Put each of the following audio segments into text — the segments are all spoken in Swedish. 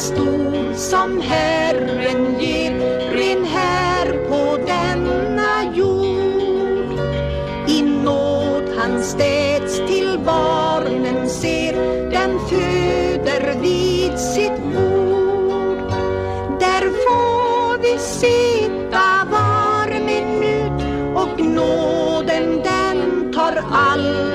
stor som Herren ger, ren här på denna jord. I nåd han städs till barnen ser, den föder vid sitt bord. Där får vi sitta var minut och nåden den tar all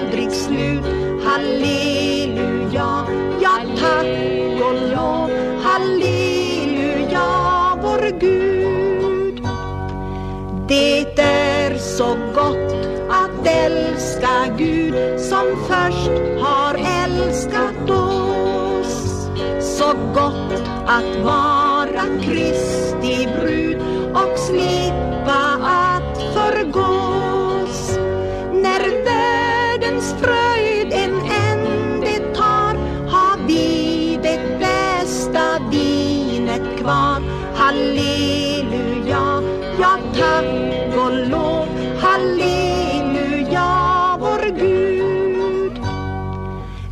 så gott att älska Gud som först har älskat oss. Så gott att vara Kristi brud och slippa att förgås. När världens fröjd en ände tar har vi det bästa vinet kvar. Halleluja, ja tack och lov. Halleluja, vår Gud.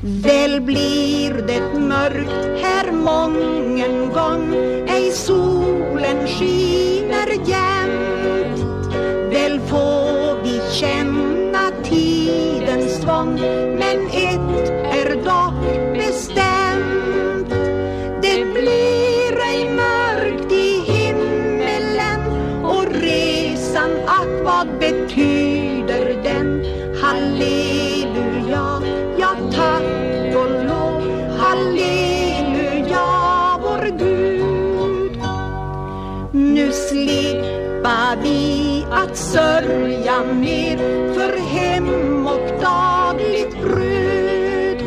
Väl blir det mörkt här mången gång, ej solen skiner jämt. Väl får vi känna tidens tvång, slippa vi att sörja mer för hem och dagligt bröd.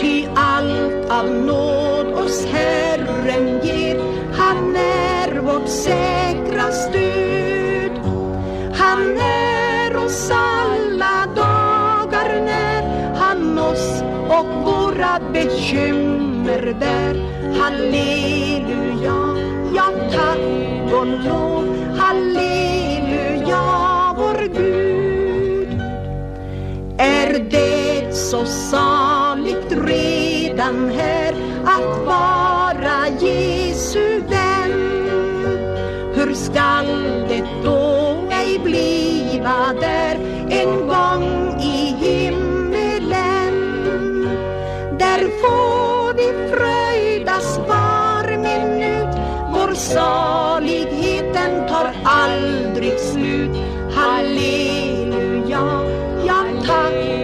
Ty allt av nåd oss Herren ger, han är vårt säkra stöd. Han är oss alla dagar när han oss och våra bekymmer bär. Halleluja, ja tack och lov. Halleluja, vår Gud. Är det så saligt redan här att vara Jesu vän? Hur skall det då ej bliva där en gång i himmelen? Där får vi fröjdas var minut Vår den tar aldrig slut. Halleluja, ja tack.